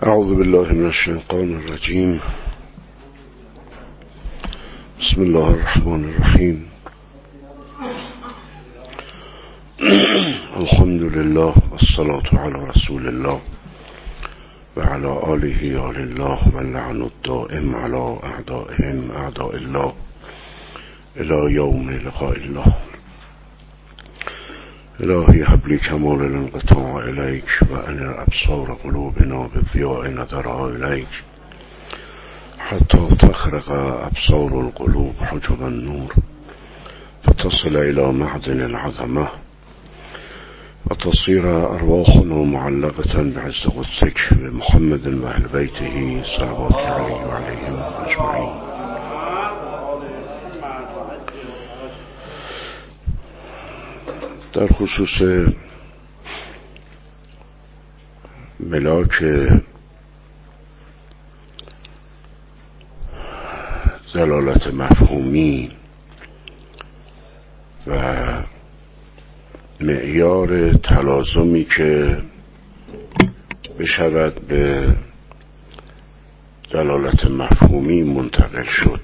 أعوذ بالله من الشيطان الرجيم. بسم الله الرحمن الرحيم. الحمد لله والصلاة على رسول الله وعلى آله آل الله واللعن الدائم على أعدائهم أعداء الله إلى يوم لقاء الله. إلهي هب لي كمال الانقطاع إليك وأن أبصار قلوبنا بضياء نظرها إليك. حتى تخرق أبصار القلوب حجب النور فتصل إلى معدن العظمة وتصير أرواحنا معلقة بعز قدسك بمحمد وأهل بيته صلوات عليه وعليهم أجمعين. در خصوص ملاک زلالت مفهومی و معیار تلازمی که بشود به دلالت مفهومی منتقل شد.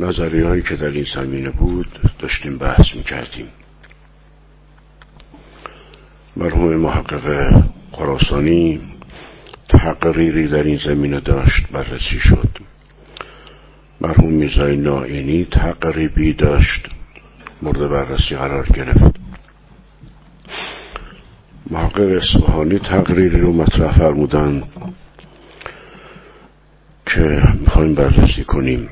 نظری هایی که در این زمینه بود داشتیم بحث می‌کردیم. مرحوم محقق قراسانی تقریری در این زمینه داشت بررسی شد. مرحوم میزای نائینی تقریبی داشت مورد بررسی قرار گرفت. محقق اصفهانی تقریری رو مطرح فرمودن که می‌خوایم بررسی کنیم.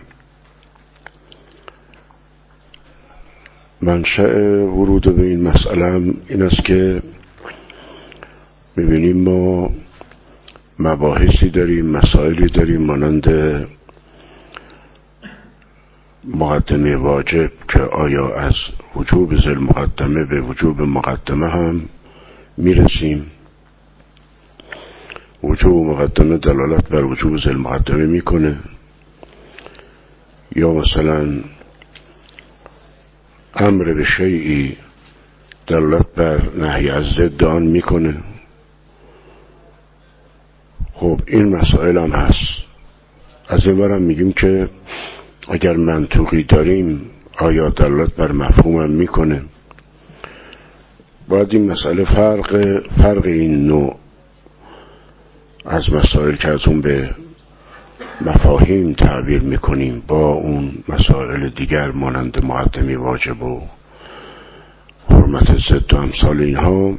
منشأ ورود به این مسئله این است که می‌بینیم ما مباحثی داریم مسائلی داریم مانند مقدمه واجب که آیا از وجوب زل مقدمه به وجوب مقدمه هم می‌رسیم. وجوب مقدمه دلالت بر وجوب زل مقدمه می‌کنه. یا مثلا امر به شیعی دلالت بر نهی از ضد می‌کنه. خب این مسائل هم هست. از این برم میگیم که اگر منطوقی داریم آیا دلالت بر مفهوم هم می‌کنه؟ باید این مسئله فرق فرق این نوع از مسائل که از اون به مفاهیم تعبیر می‌کنیم با اون مسائل دیگر مانند مقدمی واجب و حرمت ضد و امثال اینها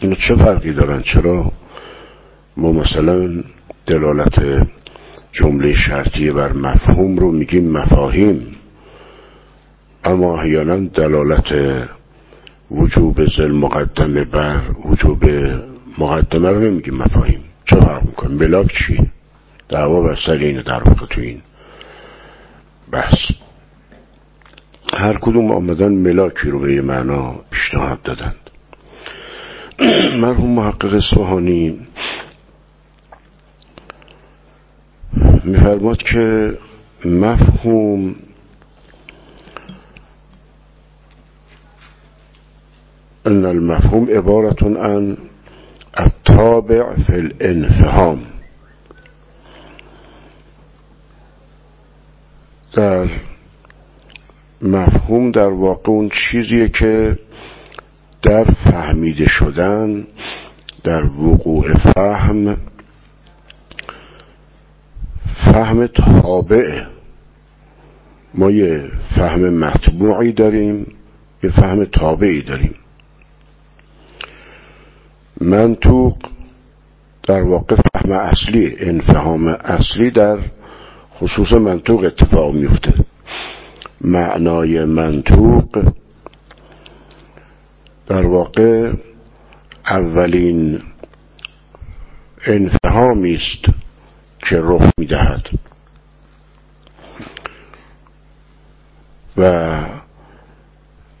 چه فرقی دارن؟ چرا؟ ما مثلا دلالت جمله شرطی بر مفهوم رو میگیم مفاهیم اما احیانا دلالت وجوب زل مقدمه بر وجوب مقدمه رو نمیگیم مفاهیم. چه فرق می‌کنیم بلاک چی دعوا بر سر اینه در واقع تو این بحث. هر کدوم آمدن ملاکی رو به یه معنا پیشنهاد دادند. مرحوم محقق اصفهانی میفرماد که مفهوم ان المفهوم عبارت عن التابع في الانفهام. در مفهوم در واقع اون چیزیه که در فهمیده شدن در وقوع فهم فهم تابعه ما یه فهم مطبوعی داریم یه فهم تابعی داریم. منطوق در واقع فهم اصلی انفهام اصلی در خصوص منطوق اتفاق میفته. معنای منطوق در واقع اولین انفهامی است که رخ می‌دهد. و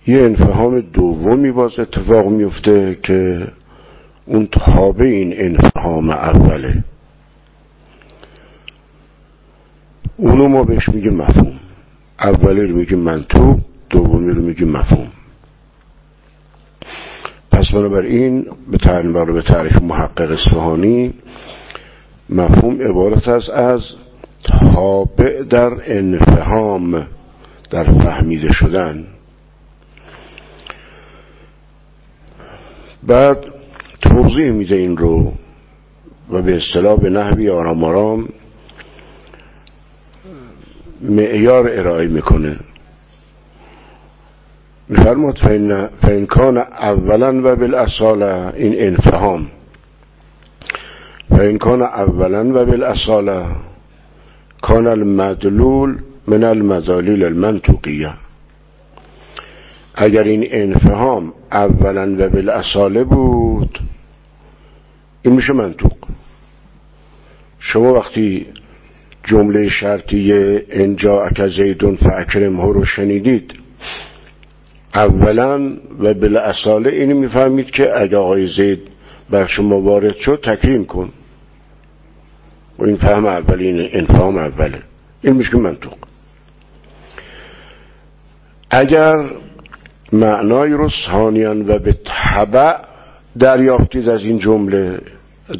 یه انفهام دومی باز اتفاق میفته که اون تابع این انفهام اوله. اونو ما بهش میگیم مفهوم. اولی رو میگیم منطوق دومی رو میگیم مفهوم. پس بنابراین به تعریف به تعریف محقق اصفهانی مفهوم عبارت است از تابع در انفهام در فهمیده شدن. بعد توضیح میده این رو و به اصطلاح به نحوی آرام آرام معیار ارائه می‌کنه. میفرماد فین کان اولا و بالاصاله این انفهام. فین کان اولا و بالاصاله کان المدلول من المدالیل المنطوقیه اگر این انفهام اولا و بالاصاله بود این میشه منطوق شما وقتی جمله شرطیه انجا اک زیدون فاکرمه رو شنیدید. اولا و بالاصاله اینو می‌فهمید که اگه آقای زید بر شما وارد شد تکریم کن. و این فهم اولی این انفهام اوله. این میشه منطوق اگر معنای رو ثانیان و به طبع دریافتید از این جمله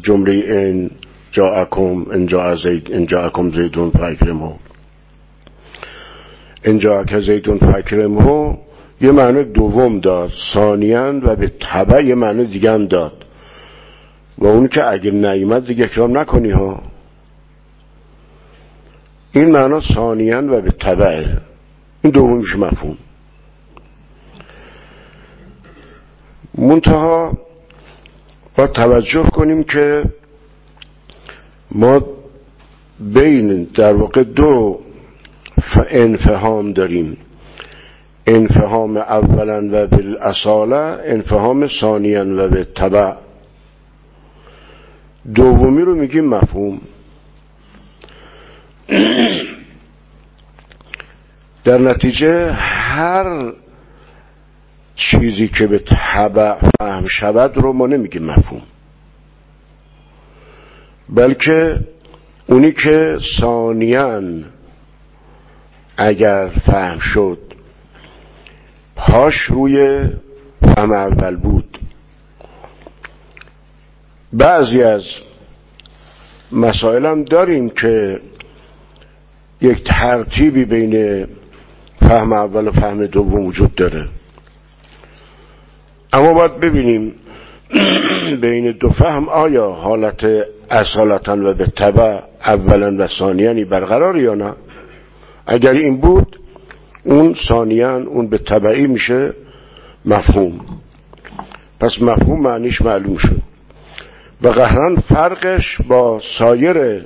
جمله این جاءکم ان جاء زید ان جاءکم زیدون فاکرمه ان جاءک زیدون فاکرمه یه معنی دوم داد ثانیان و به طبع یه معنی دیگه هم داد. و اون که اگه نیمد دیگه اکرام نکنی ها. این معنا ثانیان و به طبعه این دومیش مفهوم. منتها با توجه کنیم که ما بین در واقع دو انفهام داریم. انفهام اولا و بالاصاله انفهام ثانیا و به طبع دومی رو میگیم مفهوم. در نتیجه هر چیزی که به طبع فهم شود رو ما نمیگیم مفهوم. بلکه اونی که ثانیان اگر فهم شد پاش روی فهم اول بود. بعضی از مسائل داریم که یک ترتیبی بین فهم اول و فهم دوم وجود داره. اما باید ببینیم بین دو فهم آیا حالت اصالتا و به طبع اولا و ثانیانی برقرار یا نه؟ اگر این بود اون ثانیان اون به طبعی میشه مفهوم. پس مفهوم معنیش معلوم شد. و قهران فرقش با سایر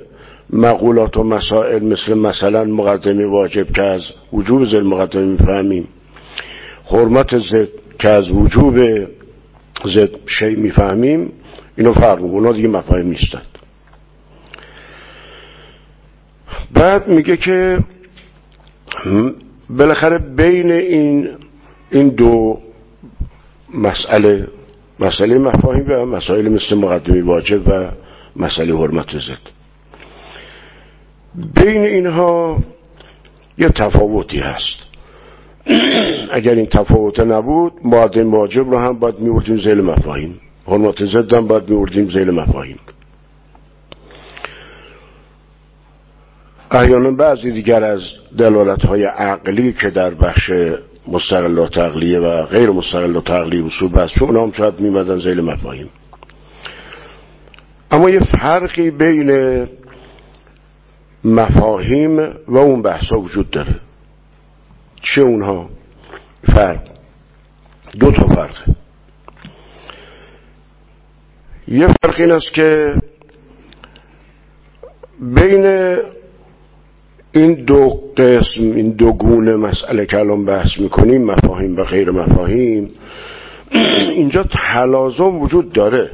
مقولات و مسائل مثل مثلا مقدمه واجب که از وجوب زل مقدمه می‌فهمیم. حرمت زد که از وجوب زد شی می‌فهمیم اینو فرق اونا دیگه مفاهیم نیستند بعد میگه که بالاخره بین این این دو مسئله مسئله مفاهیم و مسائل مثل مقدمی واجب و مسئله حرمت زد بین اینها یه تفاوتی هست. اگر این تفاوت نبود معدم واجب رو هم باید میوردیم زیل مفاهیم. حرمت زد هم باید میوردیم زیل مفاهیم. احیانا بعضی دیگر از دلالت های عقلی که در بخش مستقلات عقلیه و غیر مستقلات عقلی اصول بحث چون هم شاید میمدن زیل مفاهیم. اما یه فرقی بین مفاهیم و اون بحثا وجود داره. چه اونها؟ فرق. دو تا فرق. یه فرق این است که بین این دو قسم این دو گونه مسئله که الان بحث می‌کنیم مفاهیم و غیر مفاهیم اینجا تلازم وجود داره.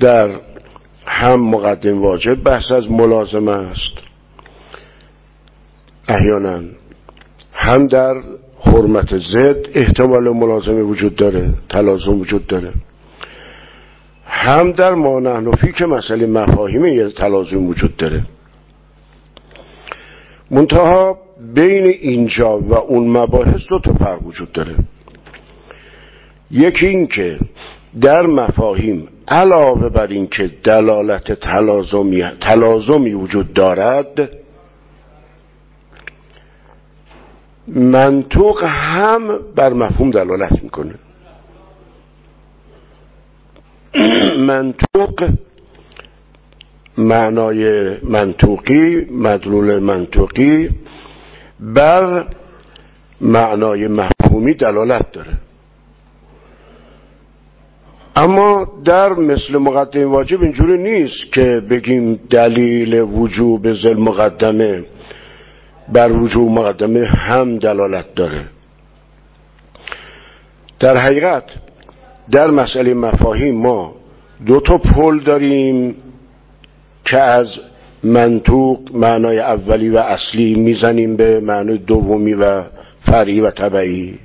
در هم مقدم واجب بحث از ملازمه است. احیانا هم در حرمت زد احتمال ملازمه وجود داره تلازم وجود داره. هم در مانعنفی که مسئله مفاهیم یه تلازم وجود داره. منتها بین اینجا و اون مباحث دو تا فرق وجود داره. یکی این که در مفاهیم علاوه بر اینکه دلالت تلازمی, تلازمی وجود دارد منطوق هم بر مفهوم دلالت می‌کنه. منطوق معنای منطوقی مدلول منطوقی بر معنای مفهومی دلالت داره. اما در مثل مقدمه واجب اینجوری نیست که بگیم دلیل وجوب زل مقدمه. بر وجوب مقدمه هم دلالت داره. در حقیقت در مسئله مفاهیم ما دو تا پل داریم. که از منطوق معنای اولی و اصلی می‌زنیم به معنای دومی و فرعی و طبعی.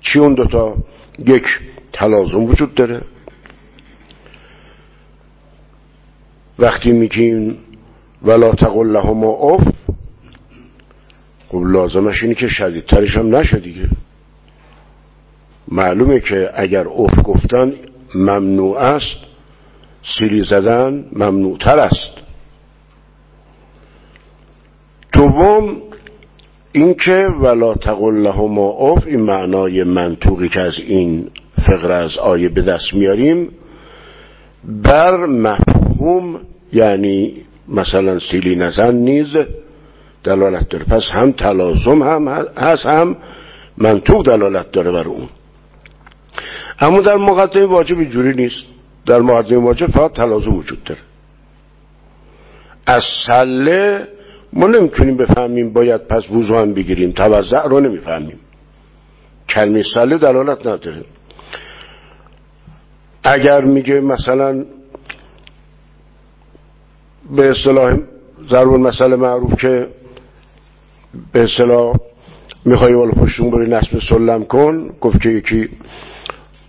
چی اون دوتا؟ یک تلازم وجود داره. وقتی میگیم ولا تقل لهما اف خب لازمش اینه که شدیدترش هم نشه دیگه. معلومه که اگر اف گفتن ممنوع است سیلی زدن ممنوعتر است. دوم اینکه ولا تقل لهما اف این معنای منطوقی که از این فقر از آیه به دست میاریم بر مفهوم یعنی مثلا سیلی نزن نیز دلالت داره. پس هم تلازم هم هست هم منطوق دلالت داره بر اون. اما در مقدمه واجب اینجوری نیست. در مقدمه واجب فقط تلازم وجود داره از سله ما نمی‌تونیم بفهمیم باید پس وضو هم بگیریم. توزع رو نمی‌فهمیم. کلمه سله دلالت نداره اگر میگه مثلا به اصطلاح ضرب مسئله معروف که به اصطلاح می‌خوای والا پشتون بری نصب سلم کن گفت که یکی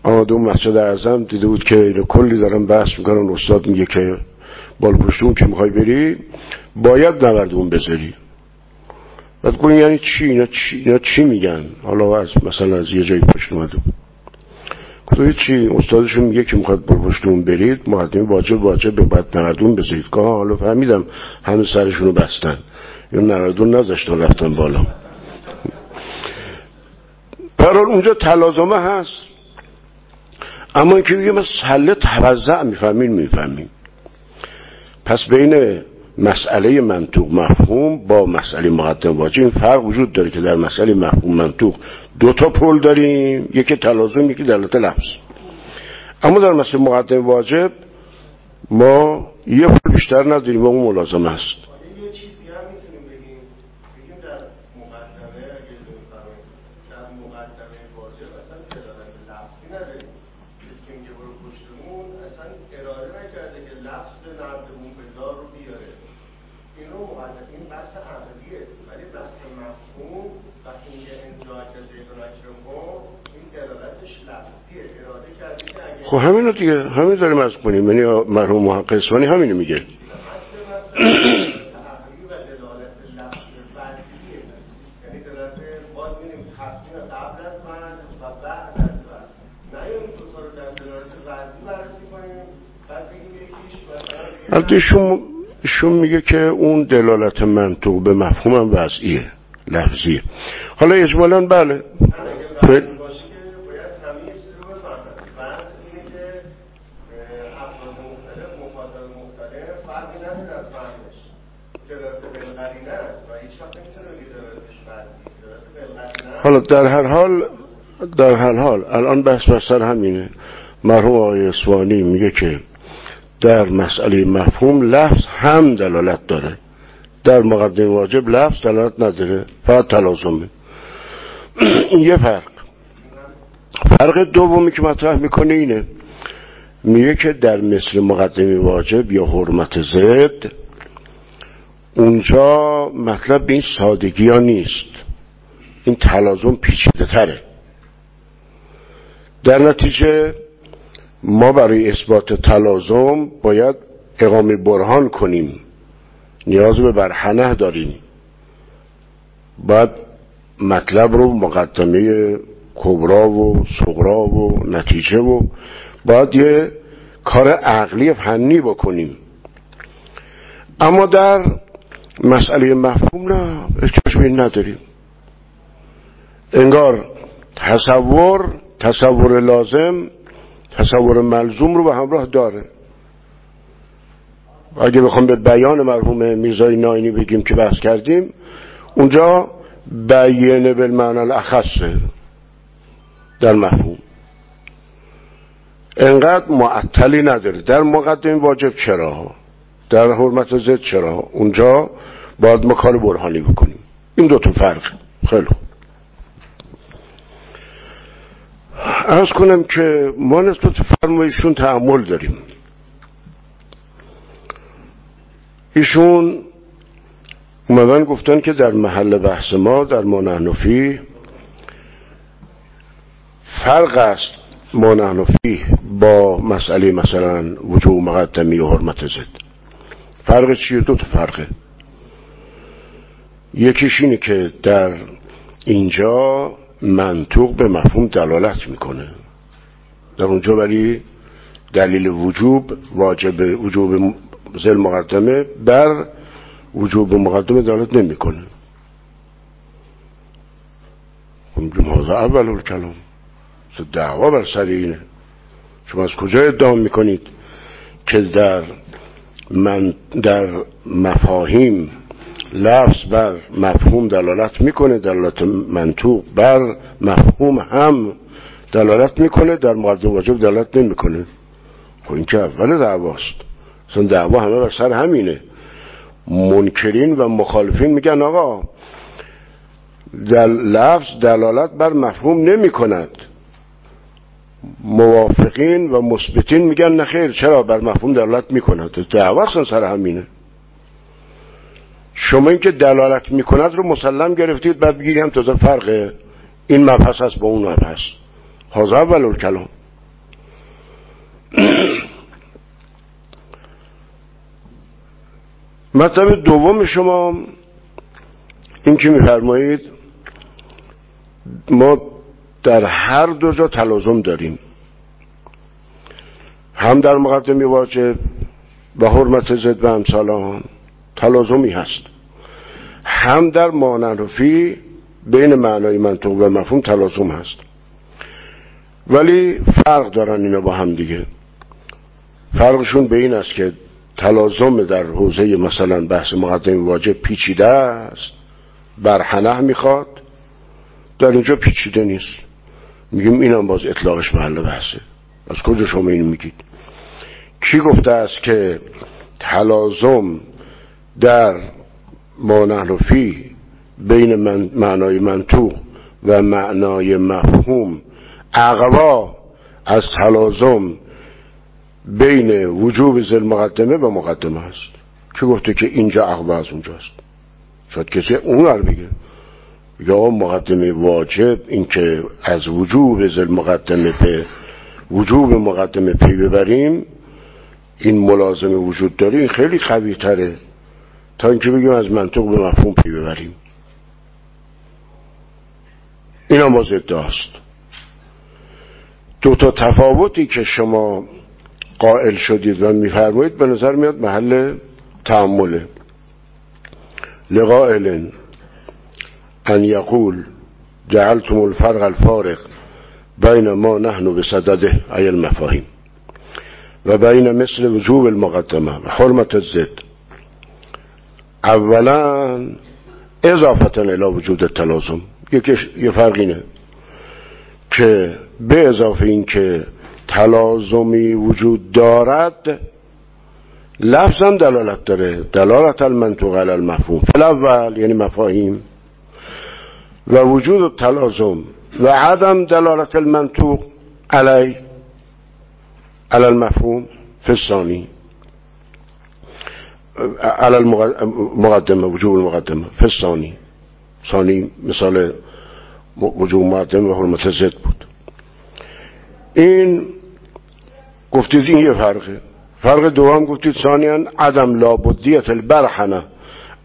اون مسجد اعظم دیده بود که کلی دارن بحث می‌کنن استاد میگه که بال پشتون که می‌خوای بری باید نورد اون بذاری. بعد گوین یعنی چی؟ اینا, چی؟ اینا چی میگن؟ حالا از مثلا از یه جایی پشت اومده گفتم چی؟ استادشون میگه که می‌خواد بال پشتون برید مقدمه واجب واجب به بعد نوردون بذارید. که حالا فهمیدم همه سرشونو بستن. یا نردون نذاشتن رفتن بالا. پرار اونجا تلازمه هست. اما اینکه من سله توزع می‌فهمین می‌فهمین. پس بین مسئله منطوق مفهوم با مسئله مقدم واجب این فرق وجود داره که در مسئله مفهوم منطوق دو تا پل داریم یکی تلازم یکی دلالت لفظ. اما در مسئله مقدم واجب ما یه پل بیشتر نداریم و اون ملازم است خب همینو دیگه همین داریم از کنیم یعنی مرحوم محقق اسفانی همینو میگه. البته ایشون میگه که اون دلالت منطوق به مفهوم وضعیه لفظیه. حالا اجمالا بله. حالا در هر حال در هر حال الان بحث بر سر همینه. مرحوم آقای اسوانی میگه که در مسئله مفهوم لفظ هم دلالت داره. در مقدم واجب لفظ دلالت نداره فقط تلازمه. یه فرق. فرق دومی که مطرح می‌کنه اینه. میگه که در مثل مقدم واجب یا حرمت زد اونجا مطلب به این سادگی ها نیست. این تلازم پیچیده تره. در نتیجه ما برای اثبات تلازم باید اقامه برهان کنیم. نیاز به برهنه داریم. باید مطلب رو مقدمه کبرا و صغرا و نتیجه و باید یه کار عقلی فنی بکنیم. اما در مسئله مفهوم نه احتیاج به نداریم. انگار تصور تصور لازم تصور ملزوم رو به همراه داره. اگه بخوام به بیان مرحوم میرزای ناینی بگیم که بحث کردیم اونجا بیانه بالمعنی الاخصه در مفهوم انقدر معطلی نداره. در مقدم واجب چرا؟ در حرمت زد چرا؟ اونجا باید ما کار برهانی بکنیم. این دوتا فرق. خیلی خوب ارز کنم که ما نسبت فرمایشون تعمل داریم. ایشون اومدن گفتن که در محل بحث ما در مانعنفی فرق است مانعنفی با مسئله مثلا وجوه مقدمی و حرمت زد. فرق چیه؟ دو تا فرقه. یکیش اینه که در اینجا منطوق به مفهوم دلالت می‌کنه. در اونجا ولی دلیل وجوب واجب وجوب زل مقدمه بر وجوب مقدمه دلالت نمی‌کنه. هذا اول الکلام دعوا بر سر اینه. شما از کجا ادعا می‌کنید که در من در مفاهیم لفظ بر مفهوم دلالت می‌کنه دلالت منطوق بر مفهوم هم دلالت می‌کنه در مقدم واجب دلالت نمی‌کنه. خب این که اول دعواست. اصلا دعوا همه بر سر همینه. منکرین و مخالفین میگن آقا در لفظ دلالت بر مفهوم نمی کند موافقین و مثبتین میگن نخیر چرا بر مفهوم دلالت می‌کند؟ دعوا سر همینه. شما اینکه دلالت می‌کند رو مسلم گرفتید بعد بگید هم تازه فرقه. این مبحث هست با اون مبحث. حاضر اول کلام. مطلب دوم شما این که میفرمایید ما در هر دو جا تلازم داریم. هم در مقدمی واجب و حرمت زد و امثال تلازمی هست. هم در مانعرفی بین معنای منطق و مفهوم تلازم هست. ولی فرق دارن اینا با هم دیگه. فرقشون به این است که تلازم در حوزه مثلا بحث مقدم واجب پیچیده است. برحنه می‌خواد. در اینجا پیچیده نیست. میگیم اینم باز اطلاقش محل بحثه. از کجا شما اینو میگید؟ کی گفته است که تلازم در مانحرفی بین من معنای منطوق و معنای مفهوم اقوا از تلازم بین وجوب زل مقدمه و مقدمه است. که گفته که اینجا اقوا از اونجاست؟ شاید کسی اون رو بگه. یا مقدمه واجب اینکه از وجوب زل مقدمه به وجوب مقدمه پی ببریم این ملازمه وجود داره این خیلی قوی تره تا اینکه بگیم از منطق به مفهوم پی ببریم. این هم باز ادعاست. دو تا تفاوتی که شما قائل شدید و میفرمایید به نظر میاد محل تعمله لقائل ان یقول جعلتم الفرق الفارق بین ما نحن به صدده ای المفاهیم و بین مثل وجوب المقدمه و حرمت الزد. اولا اضافتا الى وجود التلازم یکیش یه فرقینه که به اضافه این که تلازمی وجود دارد لفظا دلالت داره. دلالت المنطوق علی المفهوم. اول یعنی مفاهیم و وجود التلازم و عدم دلالت المنطوق علی على المفهوم. الثاني على المقدمة وجوب المقدمة. في الثاني ثاني مثال وجوب مقدمه و حرمت زد بود. این گفتید این یه فرقه. فرق دوم گفتید ثانیا عدم لابدیت البرحنه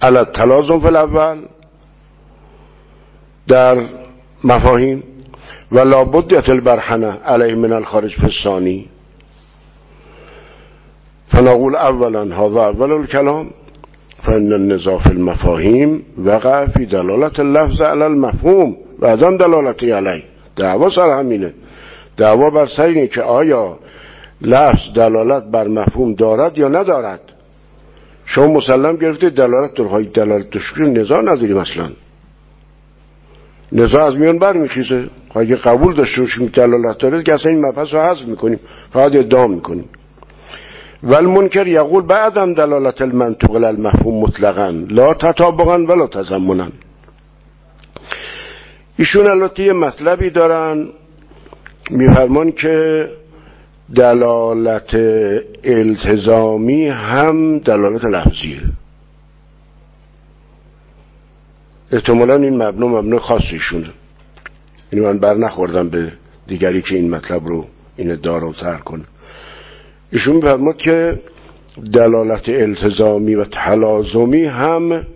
على التلازم في الاول در مفاهیم و لابد البرهنه علیه من الخارج فسانی فنقول اولا هذا اول الكلام فان النزاع في المفاهیم وقع فی دلالت اللفظ علی المفهوم و ازم دلالتی علی دعوا سر همینه. دعوا بر سر که آیا لفظ دلالت بر مفهوم دارد یا ندارد؟ شما مسلم گرفتید دلالت در دلالت دشکر نزاع نداریم اصلا نزاع از میان بر میخیزه. اگه قبول داشته باشیم دلالت داره که اصلا این مبحث رو حذف می‌کنیم فقط ادعا می‌کنیم. والمنکر یقول بعدم دلالت المنطق المفهوم مطلقا. لا تطابقا ولا تزمنا ایشون البته یه مطلبی دارن میفرمان که دلالت التزامی هم دلالت لفظیه. احتمالا این مبنا مبنا خاصیشونه اینو من بر نخوردم به دیگری که این مطلب رو این ادعا رو تر کنه. ایشون فرمود که دلالت التزامی و تلازمی هم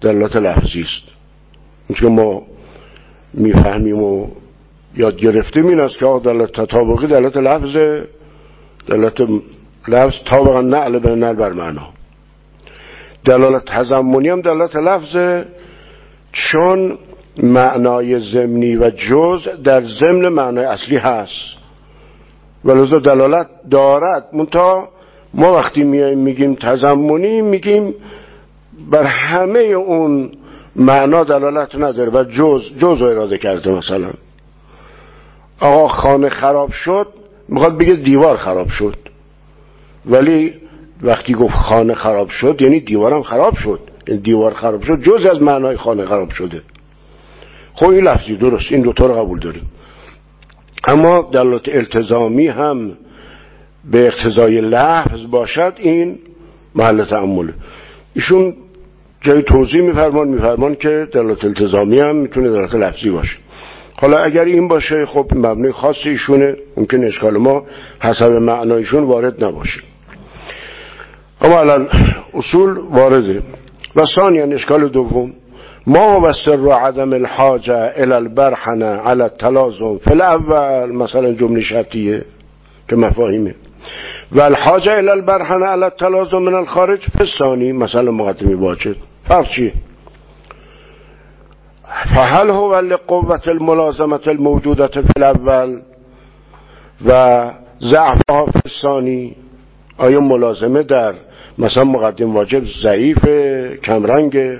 دلالت لفظی است. که ما می‌فهمیم و یاد گرفتیم این است که دلالت تطابقی دلالت لفظ دلالت لفظ طابقا نعل به نل بر معنا. دلالت تضمنی هم دلالت لفظ چون معنای زمینی و جز در ضمن معنای اصلی هست. ولذا دلالت دارد. منتها ما وقتی میگیم تضمنی میگیم بر همه اون معنا دلالت نداره و جز جز اراده کرده مثلا. آقا خانه خراب شد می‌خواد بگه دیوار خراب شد. ولی وقتی گفت خانه خراب شد یعنی دیوارم خراب شد. یعنی دیوار خراب شد جز از معنای خانه خراب شده. خب این لفظی درست این دوتا رو قبول داریم. اما دلالت التزامی هم به اقتضای لفظ باشد این محل تعمله ایشون جای توضیح میفرمان میفرمان که دلالت التزامی هم می‌تونه دلالت لفظی باشه. حالا اگر این باشه خب مبنی خاص ایشونه. ممکن اشکال ما حسب معنایشون وارد نباشه. اما الان اصول وارده. و ثانیا اشکال دوم. ما و سر عدم الحاجه الى البرحنه على التلازم. فی الاول مثلا جمله شرطیه که مفاهیمه. و الحاجه الى البرحنه على التلازم من الخارج. فی مثلا مقدمی واجد. فرق چیه فهل هو لقوة الملازمة الموجودة في الأول و ضعفها في الثاني؟ آیا ملازمه در مثلا مقدم واجب ضعیف کمرنگ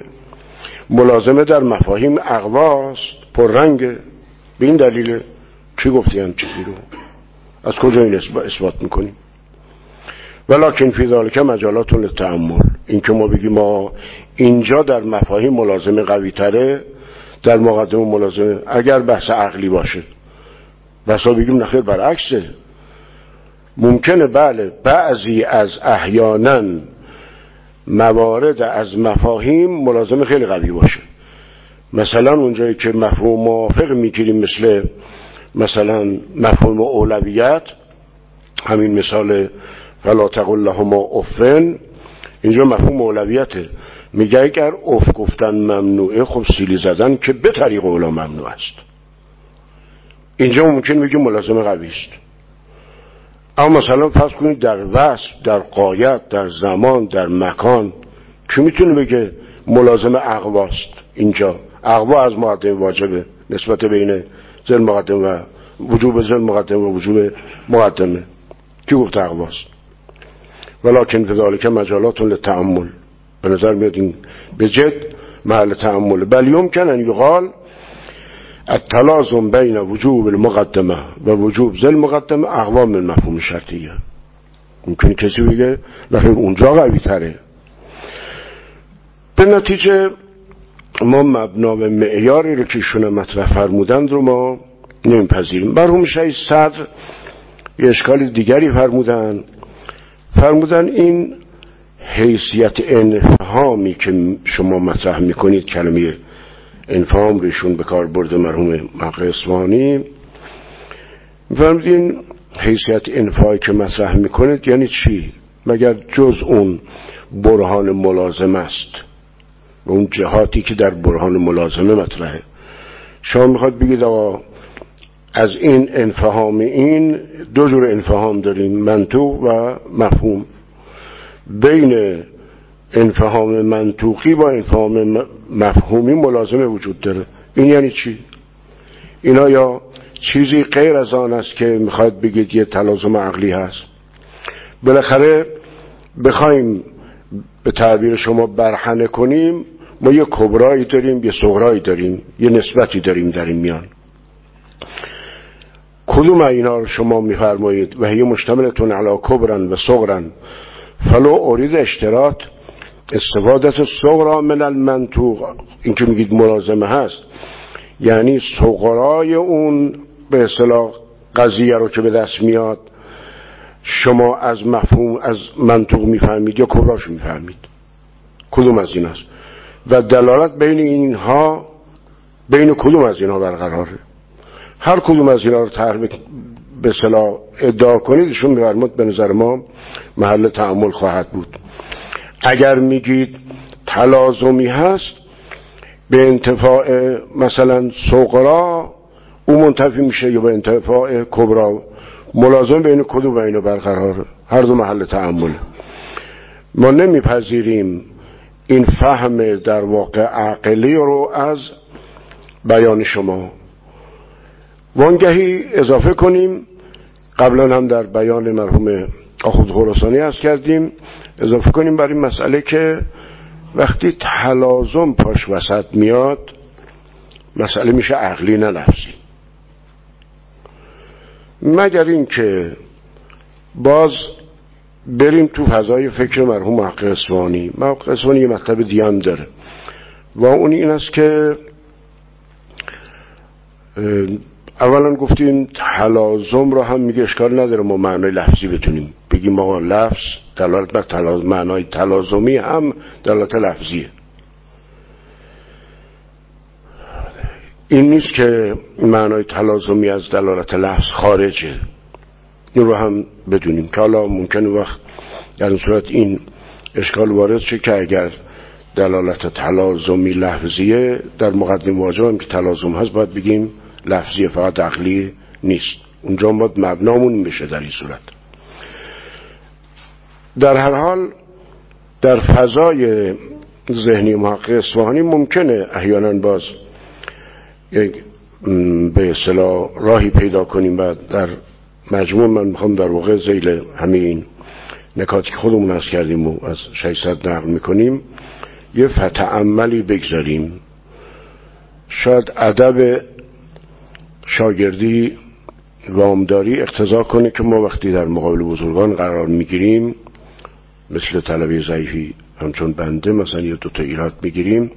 ملازمه در مفاهیم اقواست پررنگ به این دلیل چی گفتی هم چیزی رو؟ از کجا این اثبات می‌کنیم؟ ولیکن فی ذالک مجالات للتأمل. این که ما بگیم ما اینجا در مفاهیم ملازمه قوی تره در مقدم ملازمه اگر بحث عقلی باشه. بسا بگیم نخیر برعکسه. ممکنه بله بعضی از احیانا موارد از مفاهیم ملازمه خیلی قوی باشه. مثلا اونجایی که مفهوم موافق می‌گیریم مثل مثلا مفهوم اولویت همین مثال فلا تقل لهما افن اینجا مفهوم اولویته. میگه اگر اف گفتن ممنوعه خب سیلی زدن که به طریق اولا ممنوع است. اینجا ممکن میگه ملازمه قوی است. اما مثلا فرض کنید در وصف در قایت در زمان در مکان کی می‌تونه بگه ملازم اقواست؟ اینجا. اقوا از مقدم واجبه نسبت بین زل مقدم و وجوب زل مقدم و وجوب مقدمه. کی گفت اقواست؟ ولیکن که مجالات لتعمل به نظر میاد این به جد محل تعمل بل یمکن ان یقال التلازم بین وجوب المقدمه و وجوب زل مقدمه اقوام مفهوم شرطیه. ممکن کسی بگه نه اونجا قوی تره به نتیجه ما مبنا و معیاری رو که ایشون مطرح فرمودند رو ما نمیپذیریم. برهم شای صدر یه اشکال دیگری فرمودن. فرمودن این حیثیت انفهامی که شما مطرح می‌کنید کلمه انفام ریشون به کار برده مرحوم مقه اسوانی این حیثیت انفایی که مطرح می‌کنید یعنی چی؟ مگر جز اون برهان ملازم است؟ و اون جهاتی که در برهان ملازمه مطرحه. شما می‌خواد بگید آقا از این انفهام این دو جور انفهام داریم منطوق و مفهوم. بین انفهام منطوقی با انفهام مفهومی ملازمه وجود داره. این یعنی چی؟ اینا یا چیزی غیر از آن است که می‌خواید بگید یه تلازم عقلی هست. بالاخره بخوایم به تعبیر شما برهنه کنیم ما یه کبرایی داریم یه صغرایی داریم یه نسبتی داریم در این میان. کدوم اینا رو شما میفرمایید؟ و هی مشتملتون علا کبرن و صغرن. فلو اورید اشتراط استفادت صغرا من المنطوق. این که میگید ملازمه هست. یعنی صغرای اون به اصطلاح قضیه رو که به دست میاد شما از مفهوم از منطوق می‌فهمید یا کبراشو می‌فهمید؟ کدوم از این است و دلالت بین اینها بین کدوم از اینها برقراره؟ هر کدوم از اینها رو طرح به صلاح ادعا کنید ایشون به نظر ما محل تعمل خواهد بود. اگر میگید تلازمی هست به انتفاع مثلا سقرا او منتفی میشه یا به انتفاع کبرا. ملازم بین کدوم و اینو برقرار؟ هر دو محل تعمل ما نمیپذیریم این فهم در واقع عقلی رو از بیان شما. وانگهی اضافه کنیم قبلا هم در بیان مرحوم آخوند خراسانی از کردیم. اضافه کنیم بر این مسئله که وقتی تلازم پاش وسط میاد مسئله میشه عقلی نه لفظی مگر اینکه باز بریم تو فضای فکر مرحوم حق اسوانی حق اسوانی یه مطلب دیام داره. و اون این است که اولا گفتیم تلازم رو هم میگه اشکال نداره ما معنای لفظی بتونیم بگیم ما لفظ دلالت بر تلاز... معنای تلازمی هم دلالت لفظیه. این نیست که معنای تلازمی از دلالت لفظ خارجه. این رو هم بدونیم. که حالا ممکنه وقت در این صورت این اشکال وارد شه که اگر دلالت تلازمی لفظیه در مقدم واجب هم که تلازم هست باید بگیم لفظی فقط عقلی نیست. اونجا باید مبنامون بشه در این صورت. در هر حال در فضای ذهنی محقق اصفهانی ممکنه احیانا باز یک به اصطلاح راهی پیدا کنیم و در مجموع من می‌خوام در واقع زیل همین نکاتی که خودمون از کردیم و از 600 نقل می‌کنیم یه فتعملی بگذاریم. شاید ادب شاگردی وامداری اقتضا کنه که ما وقتی در مقابل بزرگان قرار می‌گیریم مثل طلبه ضعیفی همچون بنده مثلا یه دوتا ایراد می‌گیریم.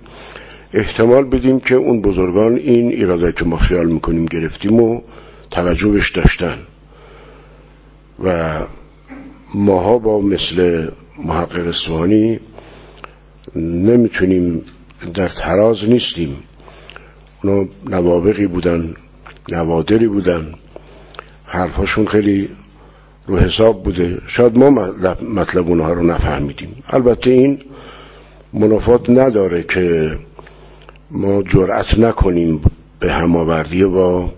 احتمال بدیم که اون بزرگان این ایراده که ما خیال می‌کنیم گرفتیم و توجه بهش داشتن. و ماها با مثل محقق اسوانی نمی‌تونیم در تراز نیستیم. اونا نوابقی بودن نوادری بودن. حرفاشون خیلی رو حساب بوده. شاید ما مطلب اونها رو نفهمیدیم. البته این منافات نداره که ما جرأت نکنیم به هماوردی با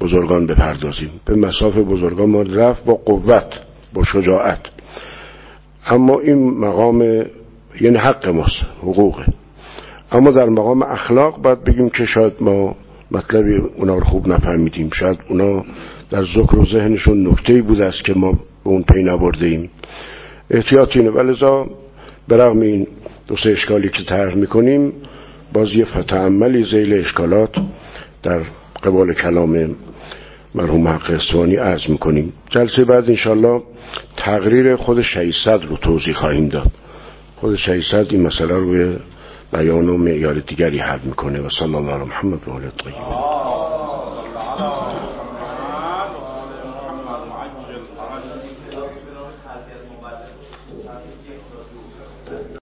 بزرگان بپردازیم. به مسافه بزرگان ما رفت با قوت با شجاعت. اما این مقام یعنی حق ماست حقوقه. اما در مقام اخلاق باید بگیم که شاید ما مطلب اونا رو خوب نفهمیدیم. شاید اونا در ذکر و ذهنشون نکته بود است که ما به اون پی نبرده ایم. احتیاط اینه. ولذا برغم این دو سه اشکالی که طرح می‌کنیم باز یه فتعملی زیل اشکالات در قبال کلام مرحوم حق اسوانی عرض می‌کنیم. جلسه بعد انشالله تقریر خود 600 رو توضیح خواهیم داد. خود 600 این مسئله رو به بیان و معیار دیگری حل می‌کنه. و صلی الله علی محمد و آله